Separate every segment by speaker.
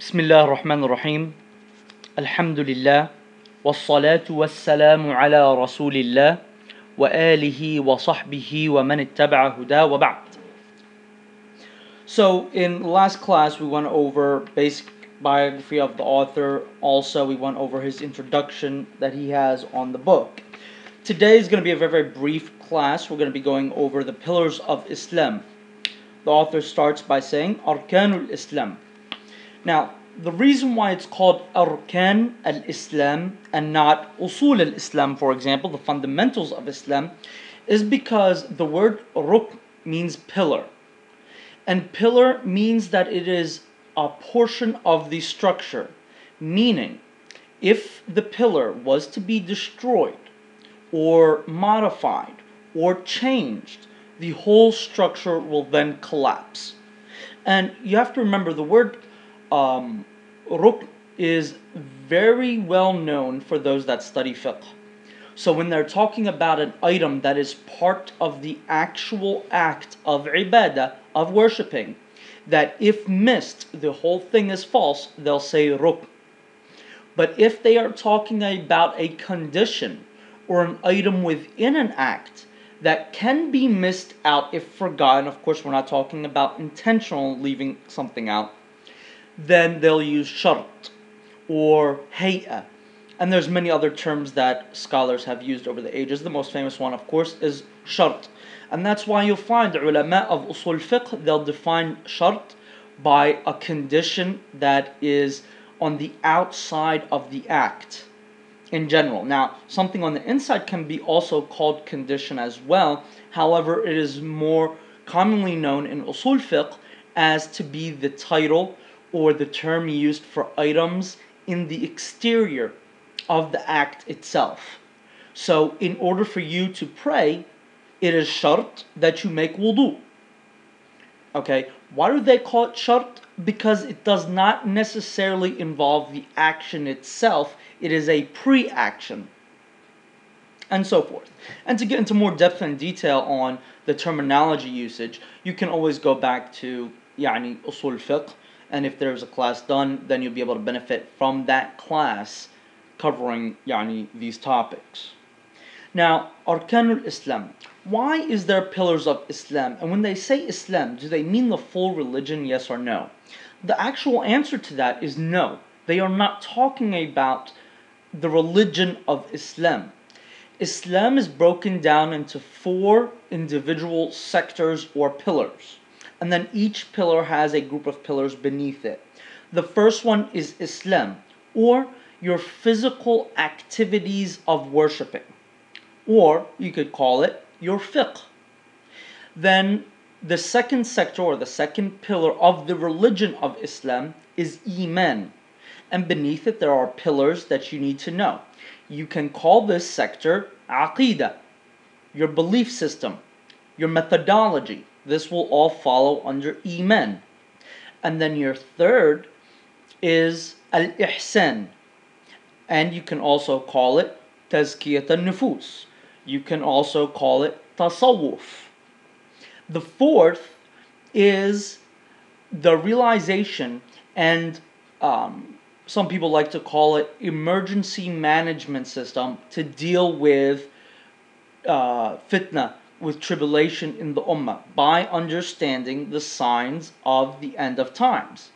Speaker 1: بسم الله الرحمن الرحيم الحمد لله والصلاة والسلام على رسول الله وآله وصحبه ومن اتبع هداه وبعد So in last class we went over basic biography of the author also we went over his introduction that he has on the book Today is going to be a very, very brief class. We're going to be going over the pillars of Islam. The author starts by saying Arkanul Islam. Now, the reason why it's called Arkan al Islam and not Usul al Islam, for example, the fundamentals of Islam, is because the word Rukn means pillar. And pillar means that it is a portion of the structure. Meaning, if the pillar was to be destroyed, or modified or changed, the whole structure will then collapse. And you have to remember the word um, rukn is very well known for those that study fiqh. So when they're talking about an item that is part of the actual act of ibadah, of worshipping, that if missed, the whole thing is false, they'll say rukn. But if they are talking about a condition, or an item within an act that can be missed out if forgotten. Of course, we're not talking about intentional leaving something out. Then they'll use shart or hay'a. And there's many other terms that scholars have used over the ages. The most famous one, of course, is shart. And that's why you'll find ulama of usul fiqh, they'll define shart by a condition that is on the outside of the act in general. Now, something on the inside can be also called condition as well. However, it is more commonly known in usul fiqh as to be the title or the term used for items in the exterior of the act itself. So, in order for you to pray, it is shart that you make wudu. Okay, why do they call it shart? Because it does not necessarily involve the action itself, it is a pre action, and so forth. And to get into more depth and detail on the terminology usage, you can always go back to يعني usul fiqh, and if there's a class done, then you'll be able to benefit from that class covering يعني these topics. Now, Arkanul Islam. Why is there pillars of Islam? And when they say Islam, do they mean the full religion, yes or no? The actual answer to that is no. They are not talking about the religion of Islam. Islam is broken down into four individual sectors or pillars. And then each pillar has a group of pillars beneath it. The first one is Islam, or your physical activities of worshiping. Or you could call it your fiqh. Then the second sector or the second pillar of the religion of Islam is Iman, and beneath it there are pillars that you need to know. You can call this sector aqidah, your belief system, your methodology. This will all follow under iman. And then your third is al ihsan, and you can also call it tazkiyat al nufus. You can also call it tasawwuf. The fourth is the realization and um, some people like to call it emergency management system to deal with uh, fitna, with tribulation in the ummah, by understanding the signs of the end of times.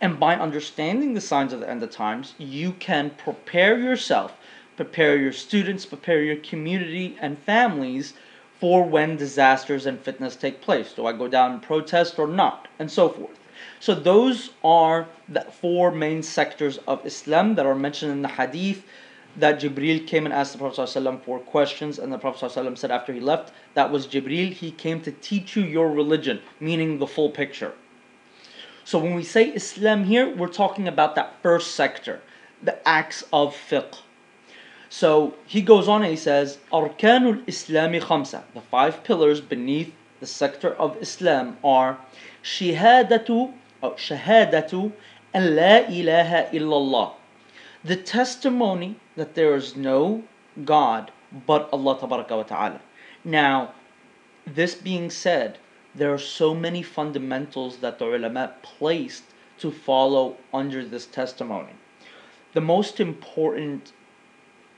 Speaker 1: And by understanding the signs of the end of times, you can prepare yourself, prepare your students, prepare your community and families for when disasters and fitness take place. Do I go down and protest or not? And so forth. So those are the four main sectors of Islam that are mentioned in the hadith that Jibril came and asked the Prophet ﷺ for questions, and the Prophet ﷺ said after he left, that was Jibril, he came to teach you your religion, meaning the full picture. So when we say Islam here, we're talking about that first sector, the acts of fiqh. So he goes on and he says, Arkanul Islami khamsa. The five pillars beneath the sector of Islam are Shahadatu, oh, Shahadatu, and La ilaha illallah. The testimony that there is no God but Allah ta'ala. Now, this being said, there are so many fundamentals that the ulama placed to follow under this testimony. The most important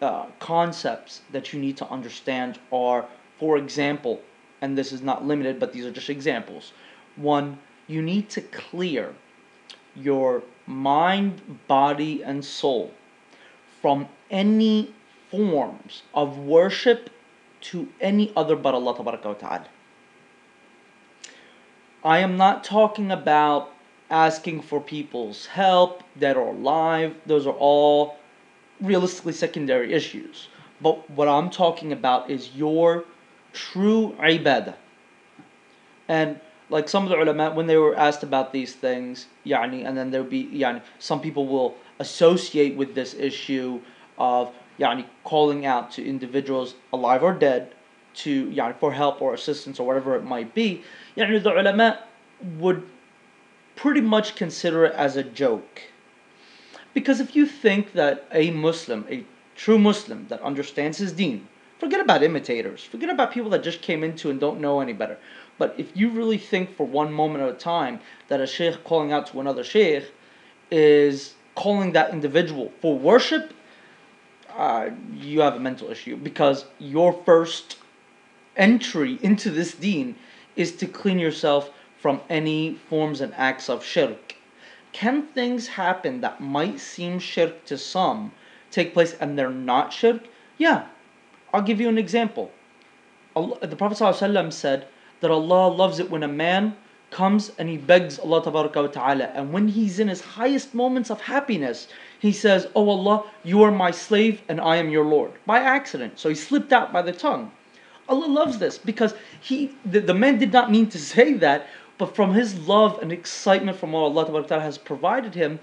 Speaker 1: uh, concepts that you need to understand are, for example, and this is not limited, but these are just examples. One, you need to clear your mind, body, and soul from any forms of worship to any other but Allah Ta'ala. I am not talking about asking for people's help, dead or alive. Those are all realistically secondary issues. But what I'm talking about is your true ibadah. And like some of the ulama, when they were asked about these things, yani, and then there would be, yani, some people will associate with this issue of yani, calling out to individuals alive or dead to yani, for help or assistance or whatever it might be. Yani, the ulama would pretty much consider it as a joke. Because if you think that a Muslim, a true Muslim that understands his deen, forget about imitators, forget about people that just came into and don't know any better. But if you really think for one moment at a time that a sheikh calling out to another sheikh is calling that individual for worship, uh, you have a mental issue because your first entry into this deen is to clean yourself from any forms and acts of shirk. Can things happen that might seem shirk to some take place and they're not shirk? Yeah. I'll give you an example. Allah, the Prophet ﷺ said that Allah loves it when a man comes and he begs Allah Ta'ala. And when he's in his highest moments of happiness, he says, Oh Allah, you are my slave and I am your Lord. By accident. So he slipped out by the tongue. Allah loves this because he the, the man did not mean to say that, but from his love and excitement from what Allah Ta'ala has provided him,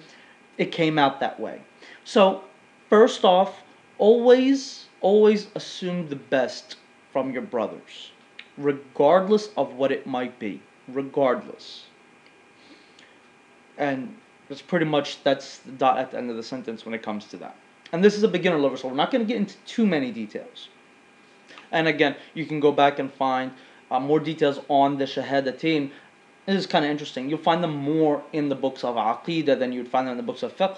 Speaker 1: it came out that way. So, first off, always, always assume the best from your brothers, regardless of what it might be. Regardless. And that's pretty much that's the dot at the end of the sentence when it comes to that. And this is a beginner level, so we're not going to get into too many details. And again, you can go back and find uh, more details on the Shahadatain this is kind of interesting. You'll find them more in the books of Aqidah than you'd find them in the books of Fiqh,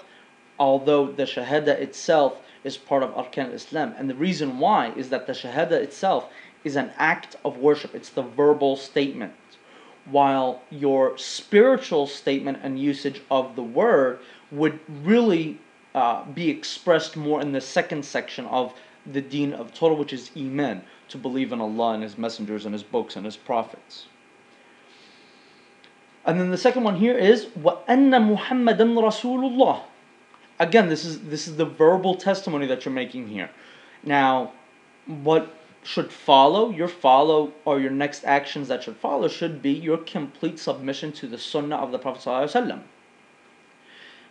Speaker 1: although the Shahada itself is part of Arkan Islam. And the reason why is that the Shahada itself is an act of worship, it's the verbal statement. While your spiritual statement and usage of the word would really uh, be expressed more in the second section of the deen of Torah, which is Iman, to believe in Allah and His messengers and His books and His prophets. And then the second one here is وَأَنَّ مُحَمَّدًا رَسُولُ اللَّهِ Again, this is this is the verbal testimony that you're making here. Now, what should follow, your follow or your next actions that should follow should be your complete submission to the sunnah of the Prophet.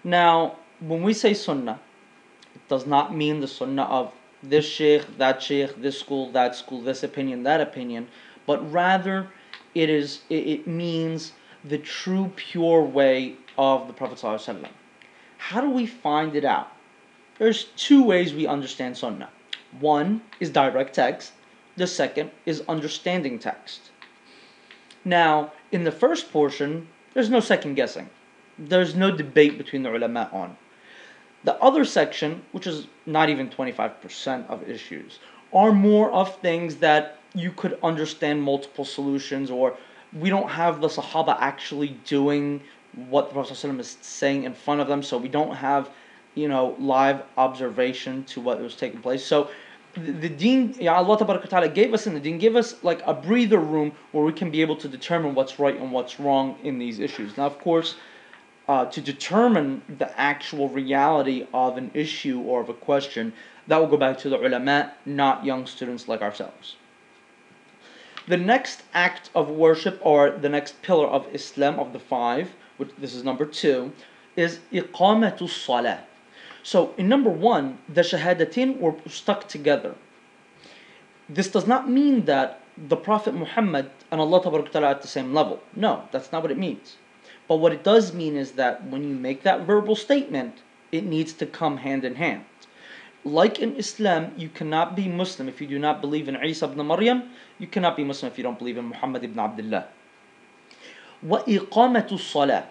Speaker 1: Now, when we say sunnah, it does not mean the sunnah of this sheikh, that sheikh, this school, that school, this opinion, that opinion, but rather it is it, means the true pure way of the Prophet. How do we find it out? There's two ways we understand Sunnah. One is direct text, the second is understanding text. Now, in the first portion, there's no second guessing. There's no debate between the ulama on. The other section, which is not even 25% of issues, are more of things that you could understand multiple solutions or we don't have the Sahaba actually doing what the Prophet is saying in front of them, so we don't have, you know, live observation to what was taking place. So the, the deen, ya Allah Ta'ala gave us in the deen, gave us like a breather room where we can be able to determine what's right and what's wrong in these issues. Now, of course, uh, to determine the actual reality of an issue or of a question, that will go back to the ulama, not young students like ourselves. The next act of worship, or the next pillar of Islam of the five, which this is number two, is iqamatul salah. So in number one, the shahadatin were stuck together. This does not mean that the Prophet Muhammad and Allah are at the same level. No, that's not what it means. But what it does mean is that when you make that verbal statement, it needs to come hand in hand. Like in Islam, you cannot be Muslim if you do not believe in Isa ibn Maryam. You cannot be Muslim if you don't believe in Muhammad ibn Abdullah. وإقامة الصلاة.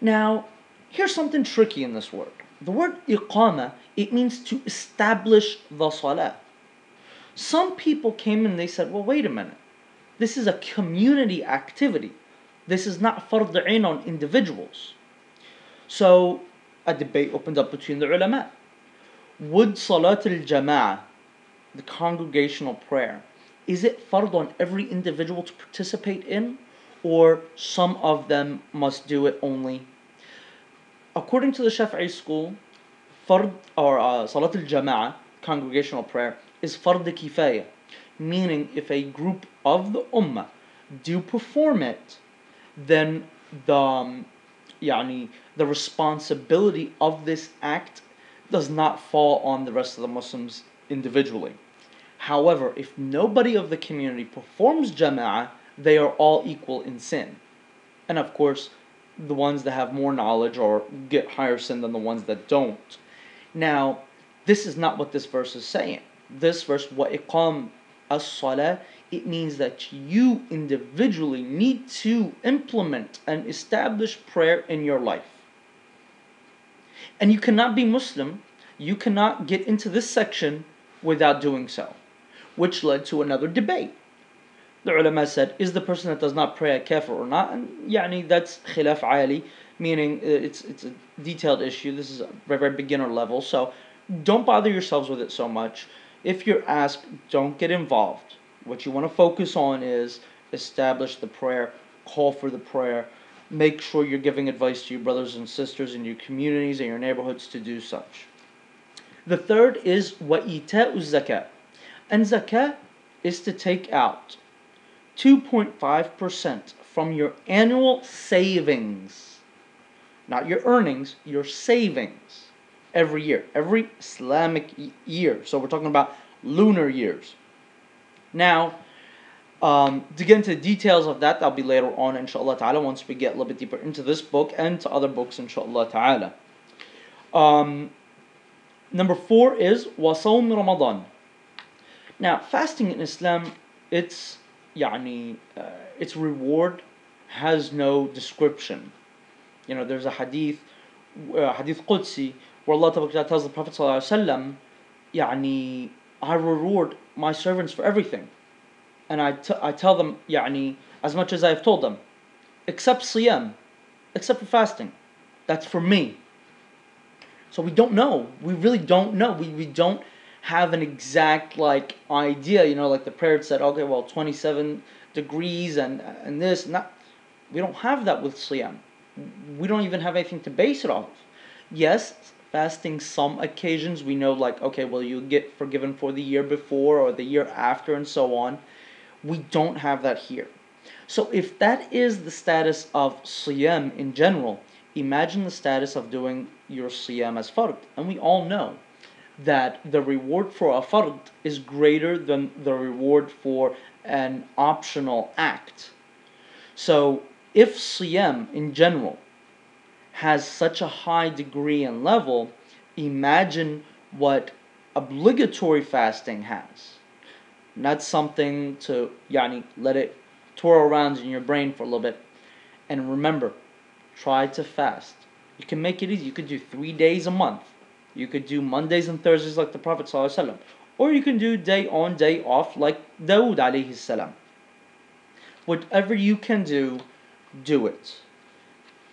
Speaker 1: Now, here's something tricky in this word. The word iqama, it means to establish the salah. Some people came and they said, well, wait a minute. This is a community activity. This is not fard ain on individuals. So a debate opened up between the ulama. Would salat al jama'ah, the congregational prayer, is it fard on every individual to participate in, or some of them must do it only? According to the Shafi'i school, fard or uh, salat al jama'ah, congregational prayer, is fard kifaya, meaning if a group of the ummah do perform it, then the um, yani, the responsibility of this act does not fall on the rest of the Muslims individually. However, if nobody of the community performs jama'ah, they are all equal in sin. And of course, the ones that have more knowledge or get higher sin than the ones that don't. Now, this is not what this verse is saying. This verse, wa iqam as-salah, it means that you individually need to implement and establish prayer in your life. And you cannot be Muslim, you cannot get into this section without doing so, which led to another debate the ulama said, is the person that does not pray a kafir or not? And yani, that's khilaf ali, meaning uh, it's, it's a detailed issue. This is very, very beginner level. So don't bother yourselves with it so much. If you're asked, don't get involved. What you want to focus on is establish the prayer, call for the prayer, make sure you're giving advice to your brothers and sisters in your communities and your neighborhoods to do such. The third is wa'ita'u zakat. And zakat is to take out 2.5% from your annual savings. Not your earnings, your savings every year, every Islamic year. So we're talking about lunar years. Now, um, to get into the details of that, that'll be later on, inshallah ta'ala, once we get a little bit deeper into this book and to other books, inshallah ta'ala. Um, number four is Wasawm Ramadan. Now, fasting in Islam, its, yani, uh, its reward has no description. You know, there's a hadith, uh, hadith Qudsi, where Allah tells the Prophet sallallahu يعني, I reward my servants for everything. And I, t- I tell them, يعني, as much as I've told them, except siyam, except for fasting. That's for me. So we don't know. We really don't know. We, we don't have an exact like idea. You know, like the prayer said, okay, well, 27 degrees and and this and that. We don't have that with siyam. We don't even have anything to base it off. Yes, fasting some occasions we know like okay well you get forgiven for the year before or the year after and so on we don't have that here so if that is the status of siyam in general imagine the status of doing your siyam as fard and we all know that the reward for a fard is greater than the reward for an optional act so if siyam in general has such a high degree and level, imagine what obligatory fasting has. Not something to yani, let it twirl around in your brain for a little bit. And remember, try to fast. You can make it easy. You could do three days a month. You could do Mondays and Thursdays like the Prophet ﷺ. Or you can do day on, day off like Dawood alayhi salam. Whatever you can do, do it.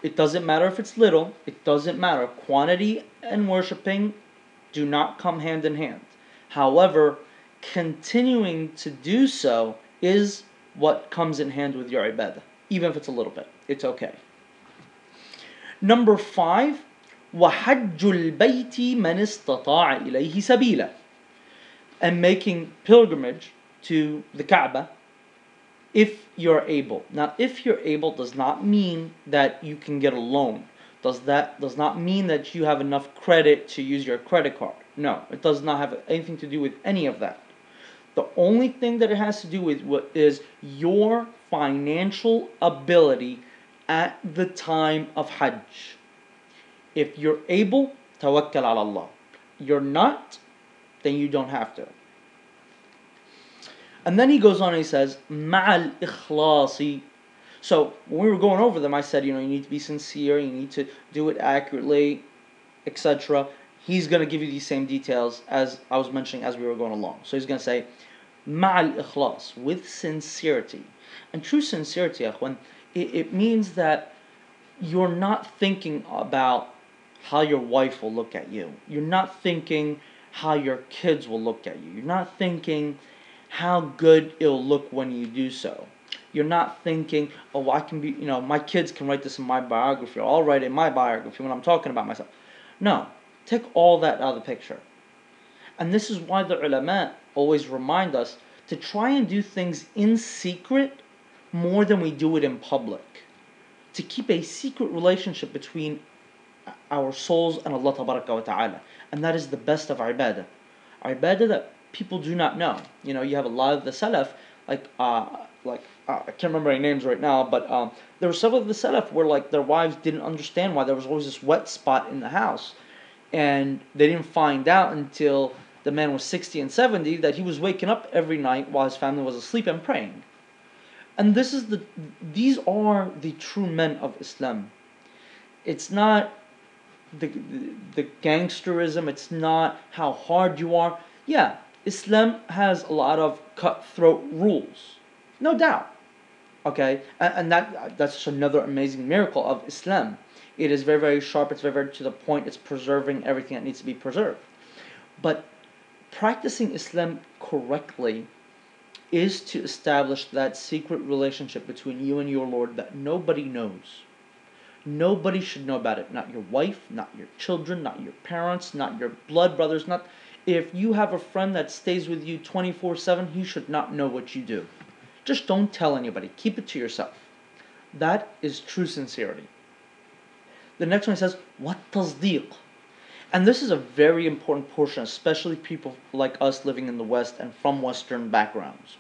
Speaker 1: It doesn't matter if it's little, it doesn't matter. Quantity and worshiping do not come hand in hand. However, continuing to do so is what comes in hand with your ibadah, even if it's a little bit. It's okay. Number five, وَحَجُّ الْبَيْتِ مَنِ اسْتَطَاعَ إِلَيْهِ سَبِيلًا And making pilgrimage to the Kaaba if you're able. Now, if you're able does not mean that you can get a loan. Does that does not mean that you have enough credit to use your credit card. No, it does not have anything to do with any of that. The only thing that it has to do with what is your financial ability at the time of Hajj. If you're able, tawakkal ala Allah. You're not, then you don't have to. And then he goes on and he says, Ma'al ikhlasi. So when we were going over them, I said, you know, you need to be sincere, you need to do it accurately, etc. He's going to give you these same details as I was mentioning as we were going along. So he's going to say, ma'al ikhlas, with sincerity. And true sincerity, when it, it means that you're not thinking about how your wife will look at you. You're not thinking how your kids will look at you. You're not thinking how good it'll look when you do so. You're not thinking, oh, I can be, you know, my kids can write this in my biography, or I'll write it in my biography when I'm talking about myself. No, take all that out of the picture. And this is why the ulama always remind us to try and do things in secret more than we do it in public. To keep a secret relationship between our souls and Allah ta'ala. And that is the best of ibadah. Ibadah that people do not know. You know, you have a lot of the Salaf, like, uh, like uh, I can't remember any names right now, but um, there were several of the Salaf where like their wives didn't understand why there was always this wet spot in the house, and they didn't find out until the man was 60 and 70 that he was waking up every night while his family was asleep and praying. And this is the these are the true men of Islam. It's not the, the gangsterism, it's not how hard you are. Yeah, Islam has a lot of cutthroat rules. No doubt. Okay? And, and that that's just another amazing miracle of Islam. It is very, very sharp, it's very, very to the point, it's preserving everything that needs to be preserved. But practicing Islam correctly is to establish that secret relationship between you and your Lord that nobody knows. Nobody should know about it. Not your wife, not your children, not your parents, not your blood brothers, not if you have a friend that stays with you 24/7, he should not know what you do. Just don't tell anybody. Keep it to yourself. That is true sincerity. The next one says, what tasdeeq? And this is a very important portion, especially people like us living in the West and from Western backgrounds.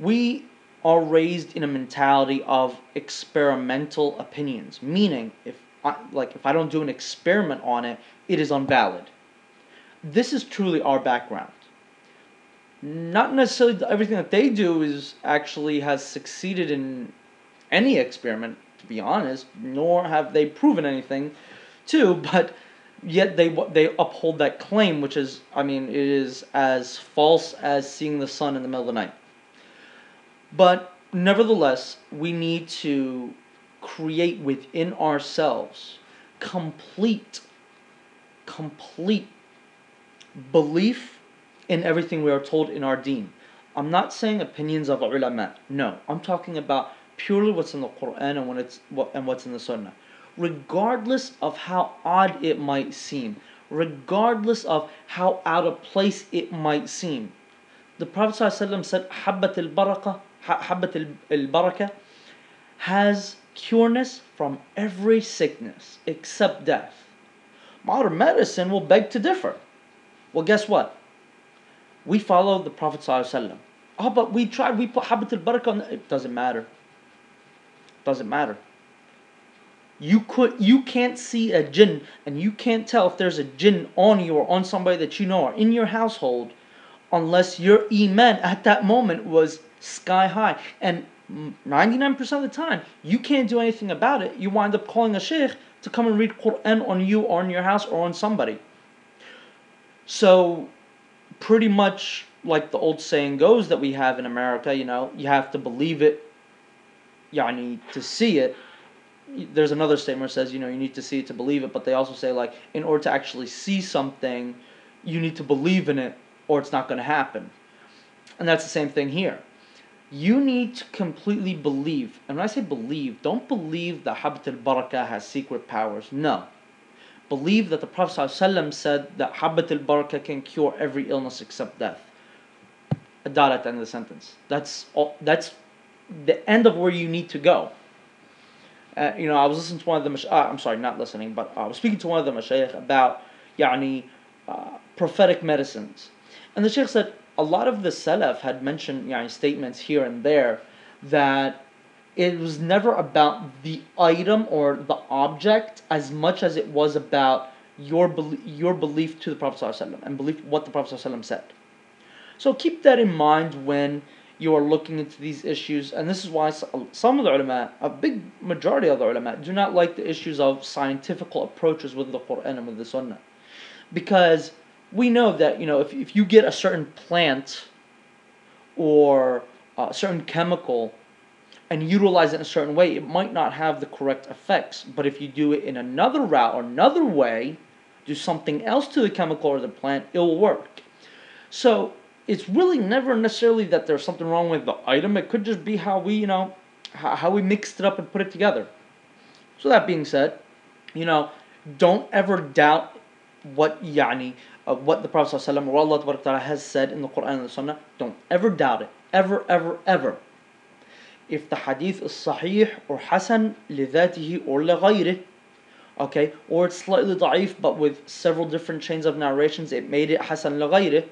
Speaker 1: We are raised in a mentality of experimental opinions, meaning if I, like if I don't do an experiment on it, it is invalid. This is truly our background. Not necessarily everything that they do is actually has succeeded in any experiment, to be honest, nor have they proven anything, too. But yet they they uphold that claim, which is, I mean, it is as false as seeing the sun in the middle of the night. But nevertheless, we need to create within ourselves complete, complete belief in everything we are told in our deen. I'm not saying opinions of ulama. No, I'm talking about purely what's in the Quran and when it's what and what's in the Sunnah regardless of how odd it might seem, regardless of how out of place it might seem. The Prophet ﷺ said, Habbat al barakah, Habbat al barakah has cureness from every sickness except death. Modern medicine will beg to differ. Well, guess what? We follow the Prophet ﷺ. Oh, but we tried, we put Habbat al barakah, it doesn't matter. Doesn't matter. You could you can't see a jinn and you can't tell if there's a jinn on you or on somebody that you know or in your household unless your iman at that moment was sky high. And 99% of the time, you can't do anything about it. You wind up calling a sheikh to come and read Quran on you or on your house or on somebody. So, pretty much like the old saying goes that we have in America, you know, you have to believe it, yani, to see it there's another statement that says you know you need to see it to believe it but they also say like in order to actually see something you need to believe in it or it's not going to happen. And that's the same thing here. You need to completely believe and when i say believe don't believe that habbat al-barakah has secret powers. No. Believe that the prophet ﷺ said that habbat al-barakah can cure every illness except death. A dot at the end of the sentence. That's all that's the end of where you need to go. Uh, you know, I was listening to one of the, uh, I'm sorry, not listening, but I was speaking to one of the mashayikh about, yani, uh, prophetic medicines. And the sheikh said a lot of the salaf had mentioned yani, statements here and there that it was never about the item or the object as much as it was about your, be- your belief to the Prophet and belief what the Prophet said. So keep that in mind when you are looking into these issues, and this is why some of the ulama, a big majority of the ulama, do not like the issues of scientific approaches with the Quran and with the Sunnah. Because we know that, you know, if, if you get a certain plant or a certain chemical and utilize it in a certain way, it might not have the correct effects. But if you do it in another route or another way, do something else to the chemical or the plant, it will work. So it's really never necessarily that there's something wrong with the item. It could just be how we, you know, how we mixed it up and put it together. So that being said, you know, don't ever doubt what yani, uh, what the Prophet ﷺ or Allah has said in the Quran and the Sunnah. Don't ever doubt it. Ever, ever, ever. If the hadith is sahih or hasan لذاته or لغيره, okay, or it's slightly da'if but with several different chains of narrations, it made it hasan لغيره,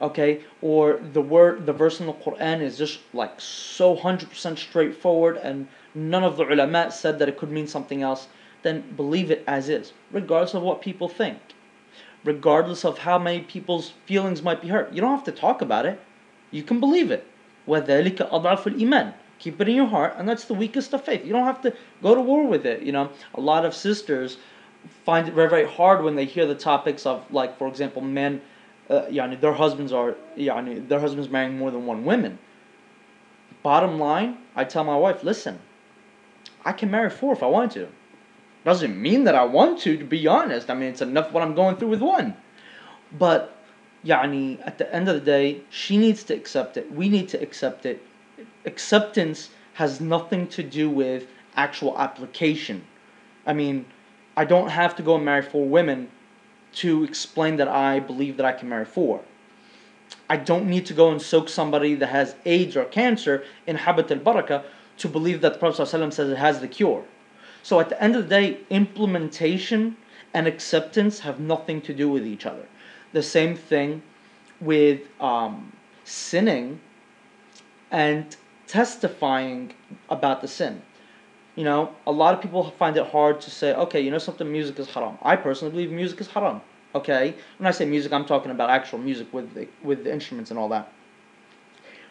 Speaker 1: okay, or the word, the verse in the Quran is just like so 100% straightforward and none of the ulama said that it could mean something else, then believe it as is, regardless of what people think, regardless of how many people's feelings might be hurt. You don't have to talk about it, you can believe it. وَذَلِكَ أَضْعَفُ الْإِيمَانِ Keep it in your heart, and that's the weakest of faith. You don't have to go to war with it. You know, a lot of sisters find it very, very hard when they hear the topics of, like, for example, men uh, yani their husbands are yani their husbands marrying more than one woman. Bottom line, I tell my wife, listen, I can marry four if I want to. doesn't mean that I want to, to be honest. I mean, it's enough what I'm going through with one. But, yani, at the end of the day, she needs to accept it. We need to accept it. Acceptance has nothing to do with actual application. I mean, I don't have to go and marry four women to explain that I believe that I can marry four. I don't need to go and soak somebody that has AIDS or cancer in Habat al Barakah to believe that the Prophet ﷺ says it has the cure. So at the end of the day, implementation and acceptance have nothing to do with each other. The same thing with um, sinning and testifying about the sin. You know, a lot of people find it hard to say, okay, you know something, music is haram. I personally believe music is haram. Okay, when I say music, I'm talking about actual music with the, with the instruments and all that.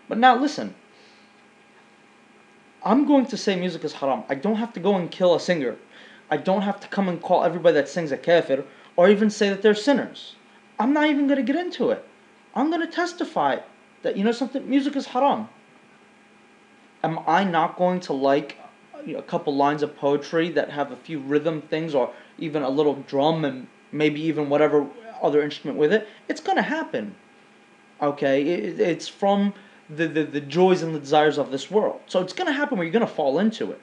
Speaker 1: But now listen, I'm going to say music is haram. I don't have to go and kill a singer. I don't have to come and call everybody that sings a kafir or even say that they're sinners. I'm not even going to get into it. I'm going to testify that, you know something, music is haram. Am I not going to like a couple lines of poetry that have a few rhythm things or even a little drum and maybe even whatever other instrument with it, it's going to happen. Okay? It, it's from the, the, the joys and the desires of this world. So it's going to happen where you're going to fall into it.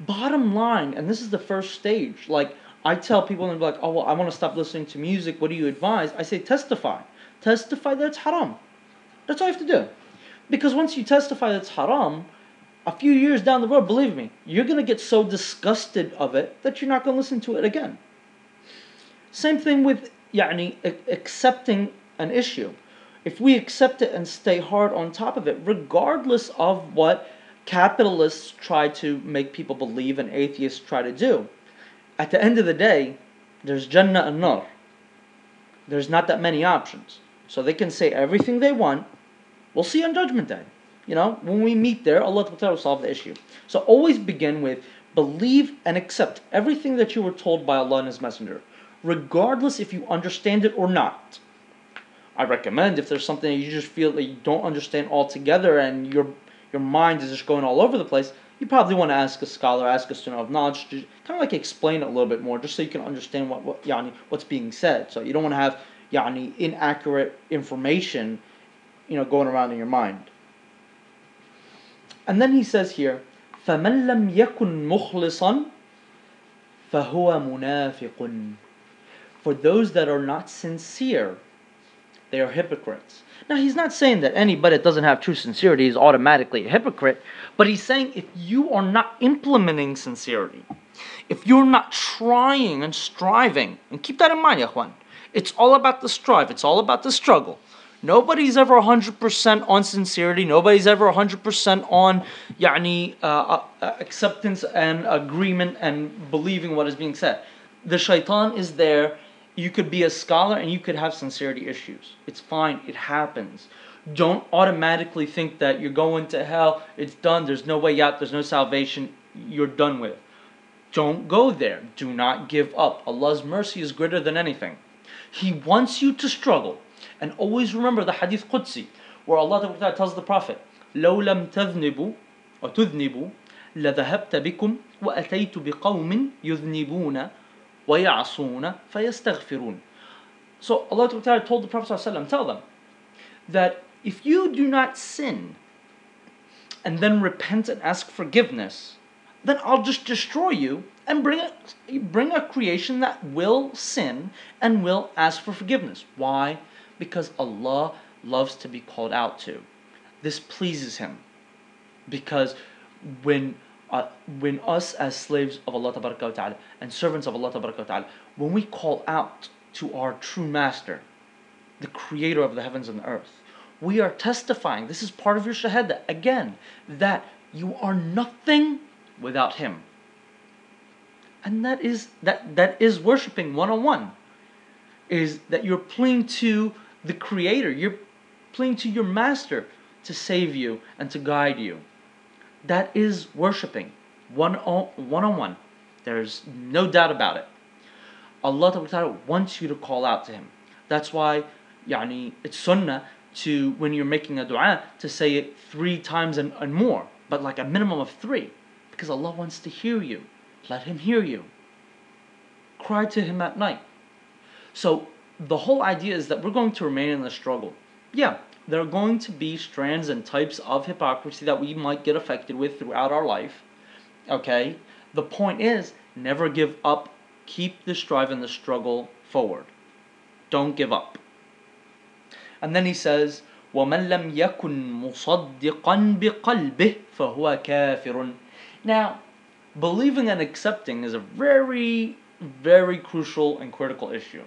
Speaker 1: Bottom line, and this is the first stage, like I tell people and they're like, oh, well, I want to stop listening to music. What do you advise? I say, testify. Testify that it's haram. That's all you have to do. Because once you testify that it's haram, a few years down the road, believe me, you're going to get so disgusted of it that you're not going to listen to it again. Same thing with yani, accepting an issue. If we accept it and stay hard on top of it, regardless of what capitalists try to make people believe and atheists try to do, at the end of the day, there's Jannah and Nar. There's not that many options. So they can say everything they want. We'll see on Judgment Day. You know, when we meet there, Allah will solve the issue. So always begin with believe and accept everything that you were told by Allah and His Messenger, regardless if you understand it or not. I recommend if there's something that you just feel that you don't understand altogether and your your mind is just going all over the place, you probably want to ask a scholar, ask a student of knowledge to kind of like explain it a little bit more, just so you can understand what, what yani, what's being said. So you don't want to have yani, inaccurate information, you know, going around in your mind. And then he says here, فَمَنْ لَمْ يَكُنْ مُخْلِصًا فَهُوَ مُنَافِقٌ For those that are not sincere, they are hypocrites. Now, he's not saying that anybody that doesn't have true sincerity is automatically a hypocrite, but he's saying if you are not implementing sincerity, if you're not trying and striving, and keep that in mind, Yahwan, it's all about the strive, it's all about the struggle. Nobody's ever 100% on sincerity. Nobody's ever 100% on yani, uh, uh, acceptance and agreement and believing what is being said. The shaitan is there You could be a scholar and you could have sincerity issues. It's fine. It happens. Don't automatically think that you're going to hell, it's done, there's no way out, there's no salvation, you're done with. Don't go there. Do not give up. Allah's mercy is greater than anything. He wants you to struggle. And always remember the Hadith Qudsi, where Allah tells the Prophet, لو لم تذنبوا وتذنبوا لذهبت بكم وأتيت بقوم يذنبون ويعصون فيستغفرون. So Allah told the Prophet ﷺ, tell them that if you do not sin and then repent and ask forgiveness, then I'll just destroy you and bring a, bring a creation that will sin and will ask for forgiveness. Why? Because Allah loves to be called out to. This pleases Him. Because when uh, when us as slaves of Allah Ta'ala and servants of Allah Ta'ala, when we call out to our true master, the creator of the heavens and the earth, we are testifying, this is part of your shahada, again, that you are nothing without him. And that is that that is worshiping one on one. Is that you're pleading to the creator, you're pleading to your master to save you and to guide you. That is worshiping one on one. On one. There's no doubt about it. Allah wants you to call out to Him. That's why yani, it's sunnah to, when you're making a dua, to say it three times and, and more, but like a minimum of three, because Allah wants to hear you. Let Him hear you. Cry to Him at night. So the whole idea is that we're going to remain in the struggle. Yeah, there are going to be strands and types of hypocrisy that we might get affected with throughout our life. Okay? The point is, never give up. Keep the strive and the struggle forward. Don't give up. And then he says, وَمَنْ لَمْ يَكُنْ مُصَدِّقًا بِقَلْبِهِ فَهُوَ كَافِرٌ Now, believing and accepting is a very, very crucial and critical issue.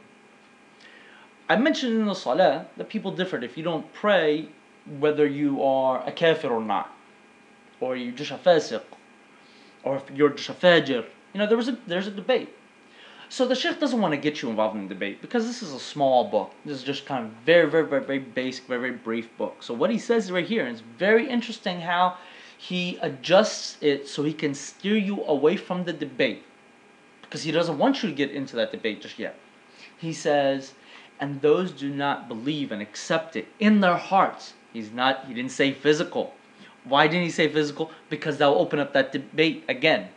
Speaker 1: I mentioned in the salah that people differed. If you don't pray, whether you are a kafir or not, or you're just a fasiq, or if you're just a fajir. You know, there was a, there's a debate. So the Sheikh doesn't want to get you involved in the debate because this is a small book. This is just kind of very, very, very, very basic, very, very brief book. So what he says right here is very interesting how he adjusts it so he can steer you away from the debate because he doesn't want you to get into that debate just yet. He says, and those do not believe and accept it in their hearts. He's not, he didn't say physical. Why didn't he say physical? Because that will open up that debate again.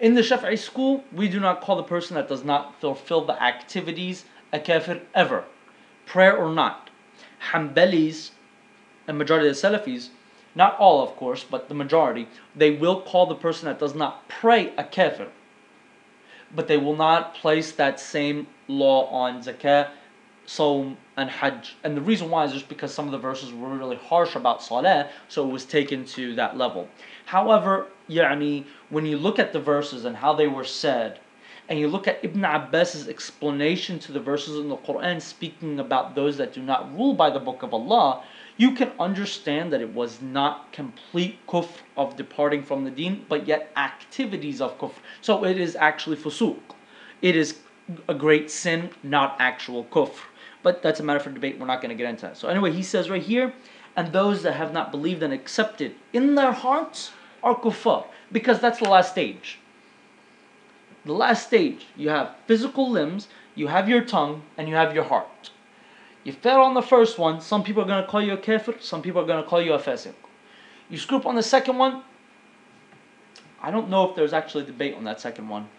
Speaker 1: In the Shafi'i school, we do not call the person that does not fulfill the activities a kafir ever, prayer or not. Hanbalis, and majority of the Salafis, not all of course, but the majority, they will call the person that does not pray a kafir But they will not place that same law on zakah, Sawm, and Hajj. And the reason why is just because some of the verses were really harsh about Salah, so it was taken to that level. However, يعني, when you look at the verses and how they were said, and you look at Ibn Abbas's explanation to the verses in the Quran speaking about those that do not rule by the book of Allah, you can understand that it was not complete kufr of departing from the deen, but yet activities of kufr. So it is actually fusuq. It is a great sin, not actual kufr. But that's a matter for debate. We're not going to get into that. So anyway, he says right here, and those that have not believed and accepted in their hearts are kuffar, because that's the last stage. The last stage, you have physical limbs, you have your tongue, and you have your heart. You fail on the first one, some people are going to call you a kafir, some people are going to call you a fasiq. You screw up on the second one, I don't know if there's actually debate on that second one.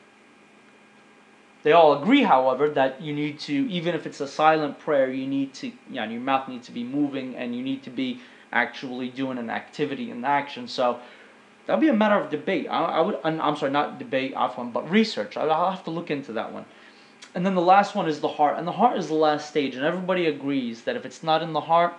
Speaker 1: They all agree, however, that you need to, even if it's a silent prayer, you need to, know, your mouth needs to be moving and you need to be actually doing an activity and action. So that'll be a matter of debate. I, I would, I'm sorry, not debate, one, but research. I'll have to look into that one. And then the last one is the heart, and the heart is the last stage, and everybody agrees that if it's not in the heart,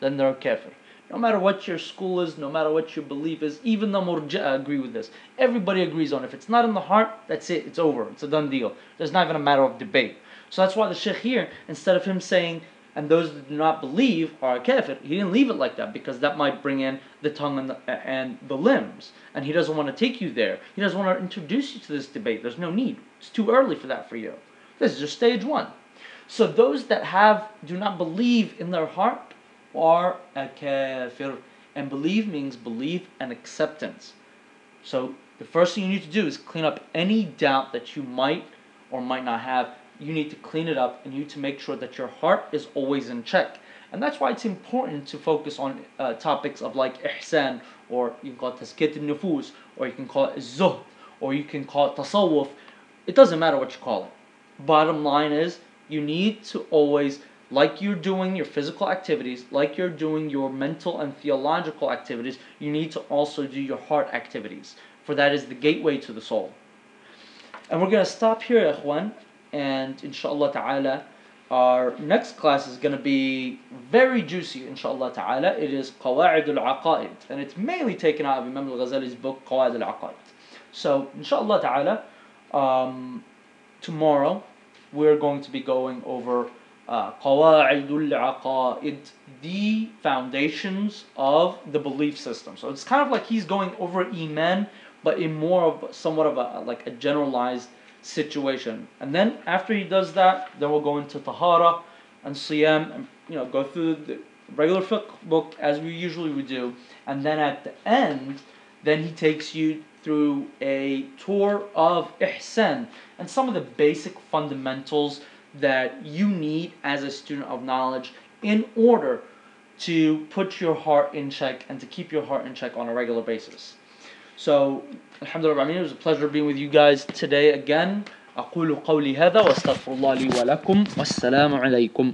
Speaker 1: then they're kafir. No matter what your school is, no matter what your belief is, even the murji'a agree with this. Everybody agrees on it. If it's not in the heart, that's it. It's over. It's a done deal. There's not even a matter of debate. So that's why the sheikh here, instead of him saying, and those that do not believe are kafir, he didn't leave it like that because that might bring in the tongue and the, and the limbs. And he doesn't want to take you there. He doesn't want to introduce you to this debate. There's no need. It's too early for that for you. This is just stage one. So those that have do not believe in their heart, are a kafir. And believe means belief and acceptance. So the first thing you need to do is clean up any doubt that you might or might not have. You need to clean it up and you need to make sure that your heart is always in check. And that's why it's important to focus on uh, topics of like ihsan, or you can call it tazkiyat nufus, or you can call it zuhd, or you can call it tasawwuf. It doesn't matter what you call it. Bottom line is, you need to always, like you're doing your physical activities, like you're doing your mental and theological activities, you need to also do your heart activities. For that is the gateway to the soul. And we're going to stop here, ikhwan, and inshallah ta'ala, our next class is going to be very juicy, inshallah ta'ala. It is Qawa'id al-Aqa'id, and it's mainly taken out of Imam al-Ghazali's book, Qawa'id al-Aqa'id. So, inshallah ta'ala, um, tomorrow we're going to be going over uh, Qawa'id al-Aqa'id, the foundations of the belief system. So it's kind of like he's going over Iman, but in more of somewhat of a like a generalized situation. And then after he does that, then we'll go into Tahara and Siyam and you know go through the regular fiqh book as we usually would do. And then at the end, then he takes you through a tour of Ihsan and some of the basic fundamentals that you need as a student of knowledge in order to put your heart in check and to keep your heart in check on a regular basis. So, alhamdulillah, it was a pleasure being with you guys today again. أقول قولي هذا واستغفر الله لي ولكم والسلام عليكم